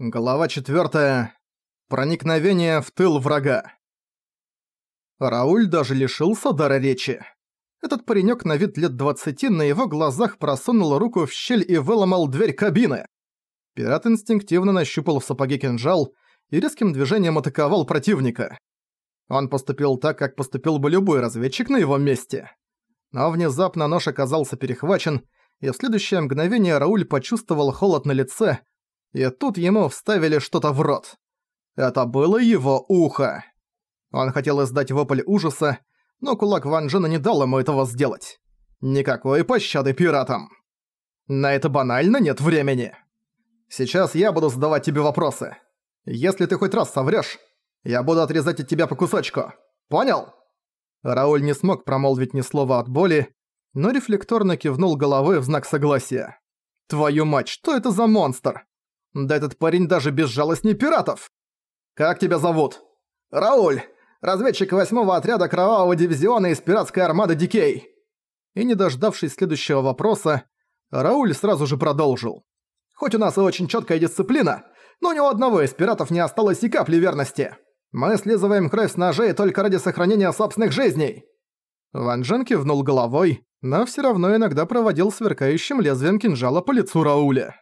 Глава 4. Проникновение в тыл врага. Рауль даже лишился дара речи. Этот паренёк на вид лет 20 на его глазах просунул руку в щель и выломал дверь кабины. Пират инстинктивно нащупал в сапоге кинжал и резким движением атаковал противника. Он поступил так, как поступил бы любой разведчик на его месте. Но внезапно нож оказался перехвачен, и в следующее мгновение Рауль почувствовал холод на лице, и тут ему вставили что-то в рот. Это было его ухо. Он хотел издать вопль ужаса, но кулак Ван Джена не дал ему этого сделать. Никакой пощады пиратам. На это банально нет времени. Сейчас я буду задавать тебе вопросы. Если ты хоть раз соврёшь, я буду отрезать от тебя по кусочку. Понял? Рауль не смог промолвить ни слова от боли, но рефлекторно кивнул головой в знак согласия. «Твою мать, что это за монстр? Да этот парень даже безжалостней пиратов. Как тебя зовут? Рауль, разведчик восьмого отряда кровавого дивизиона из пиратской армады Дикей. И не дождавшись следующего вопроса, Рауль сразу же продолжил. Хоть у нас и очень четкая дисциплина, но ни у одного из пиратов не осталось и капли верности. Мы слизываем кровь с ножей только ради сохранения собственных жизней. Ван Джен кивнул головой, но все равно иногда проводил сверкающим лезвием кинжала по лицу Рауля.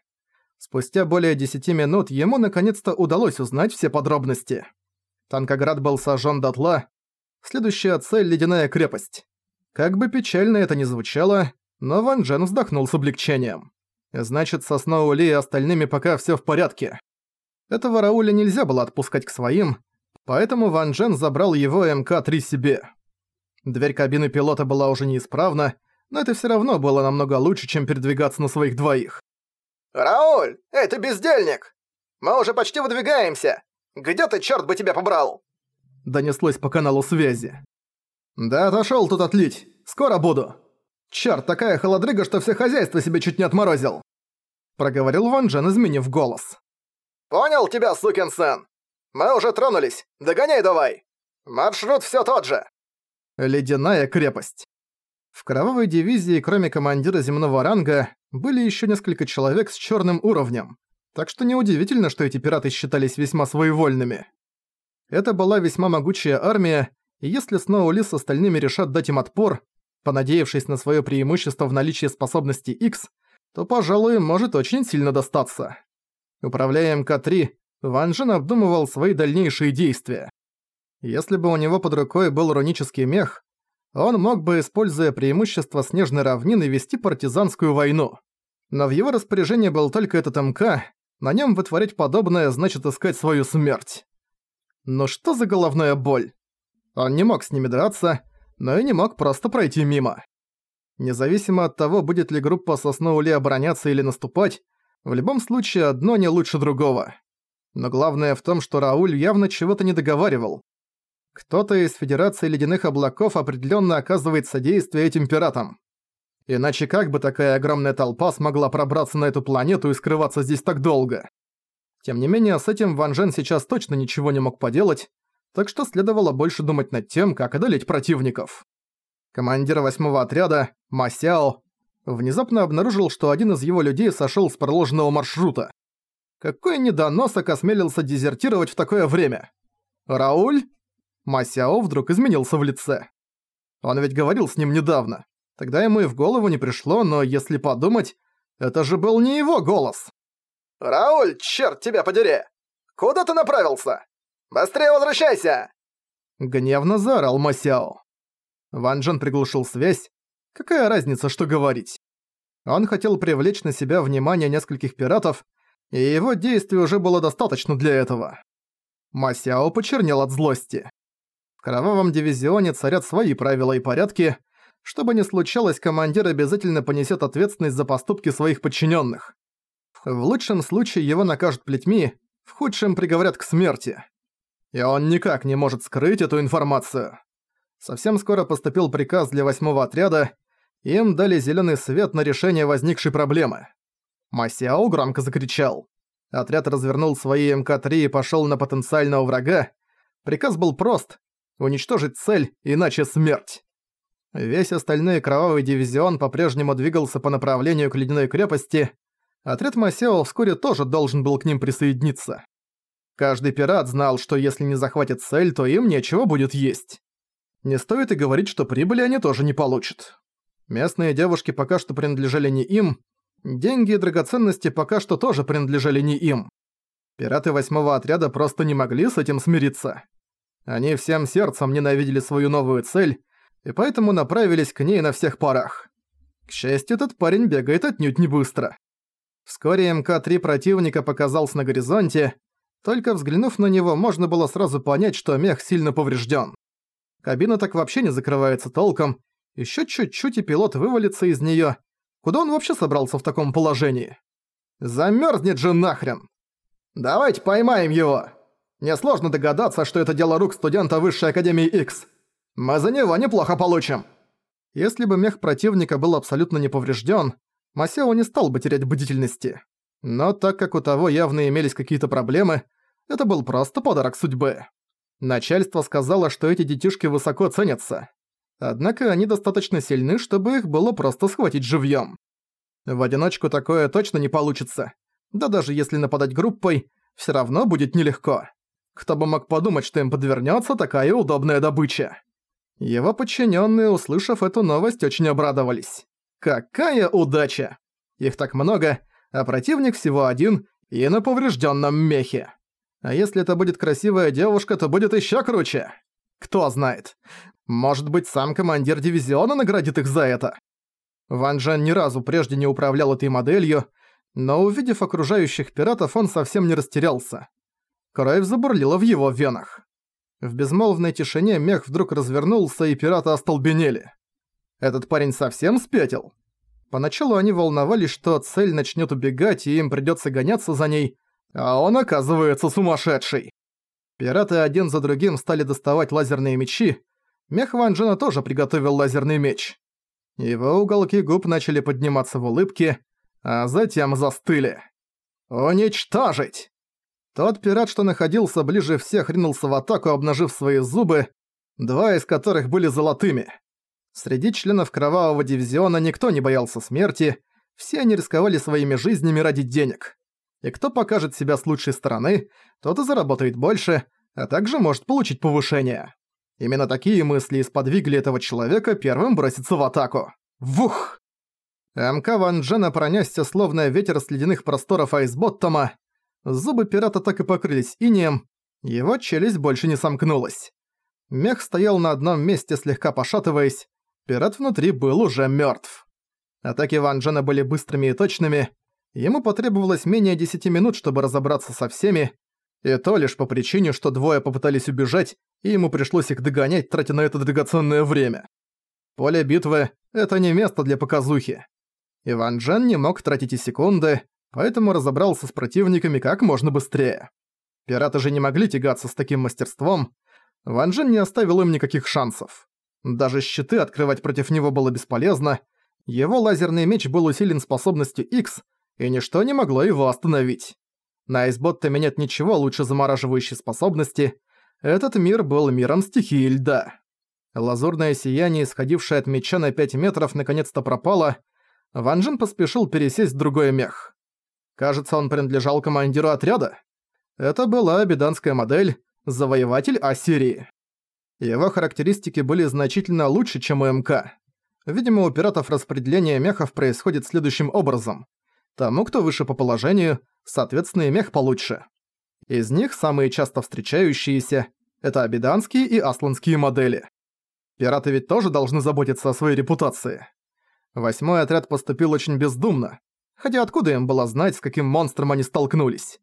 Спустя более десяти минут ему наконец-то удалось узнать все подробности. Танкоград был сожжен дотла. Следующая цель — ледяная крепость. Как бы печально это ни звучало, но Ван Джен вздохнул с облегчением. Значит, со Сноули и остальными пока все в порядке. Этого Рауля нельзя было отпускать к своим, поэтому Ван Джен забрал его МК-3 себе. Дверь кабины пилота была уже неисправна, но это все равно было намного лучше, чем передвигаться на своих двоих. «Рауль, эй, ты бездельник! Мы уже почти выдвигаемся! Где ты, черт бы тебя побрал?» Донеслось по каналу связи. «Да отошёл тут отлить. Скоро буду. Чёрт, такая холодрыга, что все хозяйство себе чуть не отморозил!» Проговорил Ван Джен, изменив голос. «Понял тебя, сукин сын! Мы уже тронулись. Догоняй давай! Маршрут всё тот же!» Ледяная крепость. В кровавой дивизии, кроме командира земного ранга, были еще несколько человек с черным уровнем, так что неудивительно, что эти пираты считались весьма своевольными. Это была весьма могучая армия, и если Сноули с остальными решат дать им отпор, понадеявшись на свое преимущество в наличии способности X, то, пожалуй, может очень сильно достаться. Управляя МК-3, Ван Джен обдумывал свои дальнейшие действия. Если бы у него под рукой был рунический мех, он мог бы, используя преимущество снежной равнины, вести партизанскую войну. Но в его распоряжении был только этот МК, на нем вытворять подобное значит искать свою смерть. Но что за головная боль? Он не мог с ними драться, но и не мог просто пройти мимо. Независимо от того, будет ли группа Сосноули обороняться или наступать, в любом случае одно не лучше другого. Но главное в том, что Рауль явно чего-то не договаривал. Кто-то из Федерации Ледяных Облаков определенно оказывает содействие этим пиратам. Иначе как бы такая огромная толпа смогла пробраться на эту планету и скрываться здесь так долго? Тем не менее, с этим Ван Жен сейчас точно ничего не мог поделать, так что следовало больше думать над тем, как одолеть противников. Командир восьмого отряда, Масяо, внезапно обнаружил, что один из его людей сошёл с проложенного маршрута. Какой недоносок осмелился дезертировать в такое время? Рауль? Масяо вдруг изменился в лице. Он ведь говорил с ним недавно. Тогда ему и в голову не пришло, но если подумать, это же был не его голос. «Рауль, черт тебя подери! Куда ты направился? Быстрее возвращайся!» Гневно заорал Масяо. Ван Джен приглушил связь. Какая разница, что говорить? Он хотел привлечь на себя внимание нескольких пиратов, и его действий уже было достаточно для этого. Масяо почернел от злости кровавом дивизионе царят свои правила и порядки. Что бы ни случалось, командир обязательно понесет ответственность за поступки своих подчиненных. В лучшем случае его накажут плетьми, в худшем приговорят к смерти. И он никак не может скрыть эту информацию. Совсем скоро поступил приказ для восьмого отряда, им дали зеленый свет на решение возникшей проблемы. Масяо громко закричал. Отряд развернул свои МК-3 и пошел на потенциального врага. Приказ был прост Уничтожить цель, иначе смерть. Весь остальной кровавый дивизион по-прежнему двигался по направлению к ледяной крепости. Отряд Масео вскоре тоже должен был к ним присоединиться. Каждый пират знал, что если не захватят цель, то им нечего будет есть. Не стоит и говорить, что прибыли они тоже не получат. Местные девушки пока что принадлежали не им, деньги и драгоценности пока что тоже принадлежали не им. Пираты восьмого отряда просто не могли с этим смириться. Они всем сердцем ненавидели свою новую цель, и поэтому направились к ней на всех парах. К счастью, этот парень бегает отнюдь не быстро. Вскоре МК-3 противника показался на горизонте, только взглянув на него, можно было сразу понять, что мех сильно поврежден. Кабина так вообще не закрывается толком, еще чуть-чуть и пилот вывалится из нее. Куда он вообще собрался в таком положении? Замерзнет же нахрен! Давайте поймаем его! Несложно догадаться, что это дело рук студента Высшей Академии X. Мы за него неплохо получим. Если бы мех противника был абсолютно не поврежден, Масео не стал бы терять бдительности. Но так как у того явно имелись какие-то проблемы, это был просто подарок судьбы. Начальство сказало, что эти детишки высоко ценятся. Однако они достаточно сильны, чтобы их было просто схватить живьем. В одиночку такое точно не получится. Да даже если нападать группой, все равно будет нелегко. Кто бы мог подумать, что им подвернется такая удобная добыча. Его подчиненные, услышав эту новость, очень обрадовались. Какая удача! Их так много, а противник всего один и на поврежденном мехе. А если это будет красивая девушка, то будет еще круче. Кто знает. Может быть, сам командир дивизиона наградит их за это. Ван Джен ни разу прежде не управлял этой моделью, но увидев окружающих пиратов, он совсем не растерялся. Кровь забурлила в его венах. В безмолвной тишине мех вдруг развернулся, и пираты остолбенели. Этот парень совсем спятил? Поначалу они волновались, что цель начнет убегать и им придется гоняться за ней, а он оказывается сумасшедший. Пираты один за другим стали доставать лазерные мечи. Мех Ван Джена тоже приготовил лазерный меч. Его уголки губ начали подниматься в улыбке, а затем застыли. «Уничтожить!» Тот пират, что находился ближе всех, ринулся в атаку, обнажив свои зубы, два из которых были золотыми. Среди членов Кровавого Дивизиона никто не боялся смерти, все они рисковали своими жизнями ради денег. И кто покажет себя с лучшей стороны, тот и заработает больше, а также может получить повышение. Именно такие мысли сподвигли этого человека первым броситься в атаку. Вух! МК Ван Джена пронесся словно ветер с ледяных просторов Айсботтома. Зубы пирата так и покрылись инеем, его челюсть больше не сомкнулась. Мех стоял на одном месте, слегка пошатываясь, пират внутри был уже мертв. Атаки Ван Джена были быстрыми и точными, ему потребовалось менее 10 минут, чтобы разобраться со всеми, и то лишь по причине, что двое попытались убежать, и ему пришлось их догонять, тратя на это драгоценное время. Поле битвы — это не место для показухи. Иван Джен не мог тратить и секунды, поэтому разобрался с противниками как можно быстрее. Пираты же не могли тягаться с таким мастерством, Ван Джен не оставил им никаких шансов. Даже щиты открывать против него было бесполезно, его лазерный меч был усилен способностью X, и ничто не могло его остановить. На Айсботтами нет ничего лучше замораживающей способности, этот мир был миром стихии льда. Лазурное сияние, исходившее от меча на 5 метров, наконец-то пропало, Ван Джин поспешил пересесть в другой мех. Кажется, он принадлежал командиру отряда. Это была абиданская модель «Завоеватель Ассирии». Его характеристики были значительно лучше, чем у МК. Видимо, у пиратов распределение мехов происходит следующим образом. Тому, кто выше по положению, соответственно и мех получше. Из них самые часто встречающиеся – это абиданские и асланские модели. Пираты ведь тоже должны заботиться о своей репутации. Восьмой отряд поступил очень бездумно, хотя откуда им было знать, с каким монстром они столкнулись?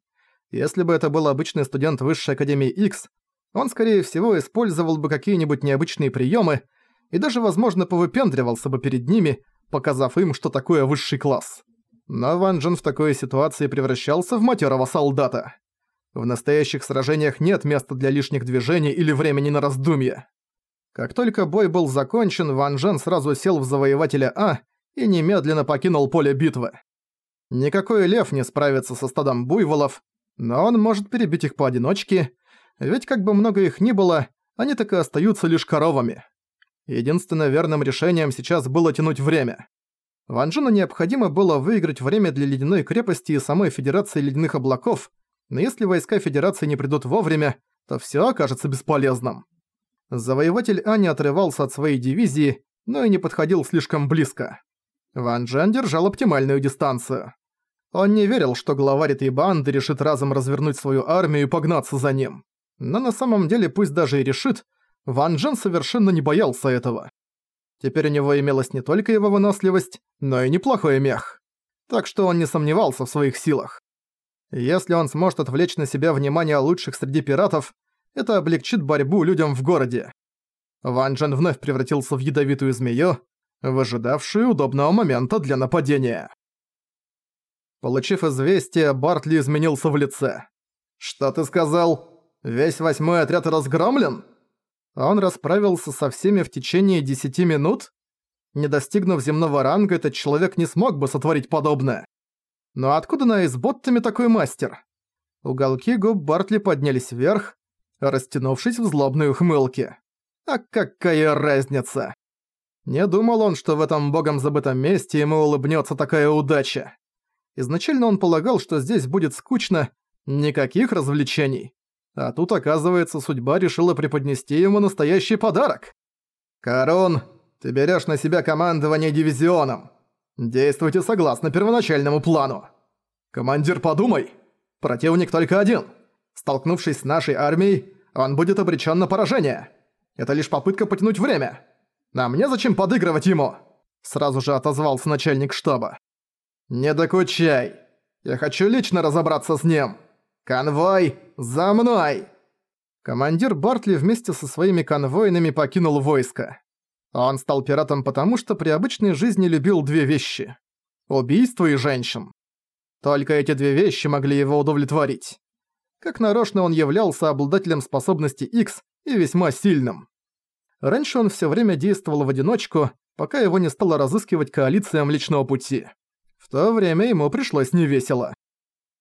Если бы это был обычный студент Высшей Академии X, он, скорее всего, использовал бы какие-нибудь необычные приемы и даже, возможно, повыпендривался бы перед ними, показав им, что такое высший класс. Но Ван Джен в такой ситуации превращался в матерого солдата. В настоящих сражениях нет места для лишних движений или времени на раздумье. Как только бой был закончен, Ван Джен сразу сел в Завоевателя А и немедленно покинул поле битвы. Никакой лев не справится со стадом буйволов, но он может перебить их поодиночке, ведь как бы много их ни было, они так и остаются лишь коровами. Единственным верным решением сейчас было тянуть время. Ван Джену необходимо было выиграть время для Ледяной крепости и самой Федерации Ледяных Облаков, но если войска Федерации не придут вовремя, то всё окажется бесполезным. Завоеватель А не отрывался от своей дивизии, но и не подходил слишком близко. Ван Джен держал оптимальную дистанцию. Он не верил, что главарь этой банды решит разом развернуть свою армию и погнаться за ним. Но на самом деле, пусть даже и решит, Ван Джен совершенно не боялся этого. Теперь у него имелась не только его выносливость, но и неплохой мех. Так что он не сомневался в своих силах. Если он сможет отвлечь на себя внимание лучших среди пиратов, это облегчит борьбу людям в городе. Ван Джен вновь превратился в ядовитую змею, выжидавшую удобного момента для нападения. Получив известие, Бартли изменился в лице. «Что ты сказал? Весь восьмой отряд разгромлен?» Он расправился со всеми в течение десяти минут? Не достигнув земного ранга, этот человек не смог бы сотворить подобное. Но откуда на Эйсботтами такой мастер? Уголки губ Бартли поднялись вверх, растянувшись в злобной ухмылке. А какая разница? Не думал он, что в этом богом забытом месте ему улыбнется такая удача. Изначально он полагал, что здесь будет скучно, никаких развлечений. А тут, оказывается, судьба решила преподнести ему настоящий подарок. «Корон, ты берешь на себя командование дивизионом. Действуйте согласно первоначальному плану. Командир, подумай. Противник только один. Столкнувшись с нашей армией, он будет обречен на поражение. Это лишь попытка потянуть время. А мне зачем подыгрывать ему?» Сразу же отозвался начальник штаба. «Не докучай. Я хочу лично разобраться с ним. Конвой, за мной!» Командир Бартли вместе со своими конвойными покинул войско. Он стал пиратом потому, что при обычной жизни любил две вещи – убийство и женщин. Только эти две вещи могли его удовлетворить. Как нарочно он являлся обладателем способности X и весьма сильным. Раньше он всё время действовал в одиночку, пока его не стало разыскивать коалиция Млечного Пути. В то время ему пришлось невесело.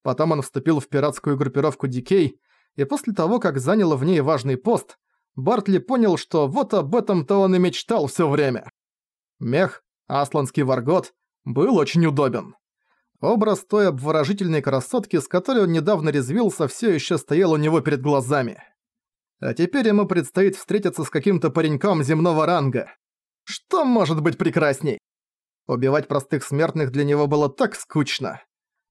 Потом он вступил в пиратскую группировку Дикей, и после того, как занял в ней важный пост, Бартли понял, что вот об этом-то он и мечтал всё время. Мех, асланский варгот, был очень удобен. Образ той обворожительной красотки, с которой он недавно резвился, всё ещё стоял у него перед глазами. А теперь ему предстоит встретиться с каким-то пареньком земного ранга. Что может быть прекрасней? Убивать простых смертных для него было так скучно.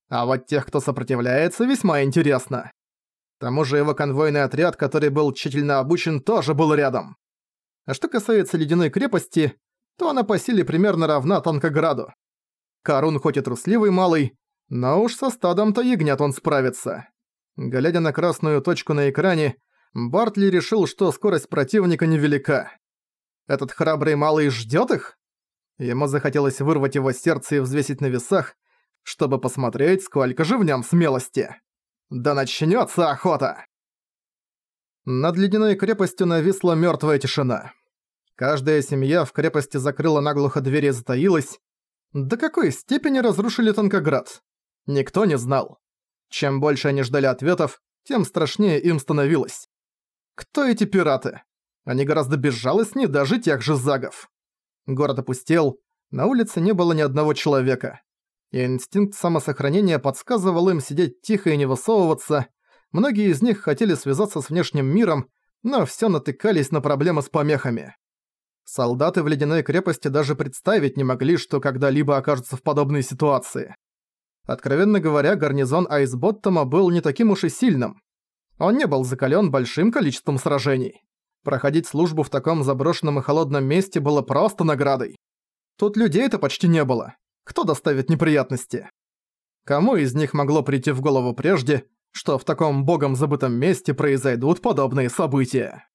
А вот тех, кто сопротивляется, весьма интересно. К тому же его конвойный отряд, который был тщательно обучен, тоже был рядом. А что касается ледяной крепости, то она по силе примерно равна Танкограду. Карун хоть и трусливый малый, но уж со стадом-то ягнят он справится. Глядя на красную точку на экране, Бартли решил, что скорость противника невелика. Этот храбрый малый ждёт их? Ему захотелось вырвать его сердце и взвесить на весах, чтобы посмотреть, сколько же в нем смелости. Да начнется охота! Над ледяной крепостью нависла мертвая тишина. Каждая семья в крепости закрыла наглухо двери и затаилась. До какой степени разрушили Танкоград? Никто не знал. Чем больше они ждали ответов, тем страшнее им становилось. Кто эти пираты? Они гораздо безжалостнее даже тех же загов. Город опустел, на улице не было ни одного человека. И инстинкт самосохранения подсказывал им сидеть тихо и не высовываться. Многие из них хотели связаться с внешним миром, но всё натыкались на проблемы с помехами. Солдаты в ледяной крепости даже представить не могли, что когда-либо окажутся в подобной ситуации. Откровенно говоря, гарнизон Айсботтома был не таким уж и сильным. Он не был закалён большим количеством сражений. Проходить службу в таком заброшенном и холодном месте было просто наградой. Тут людей-то почти не было. Кто доставит неприятности? Кому из них могло прийти в голову прежде, что в таком богом забытом месте произойдут подобные события?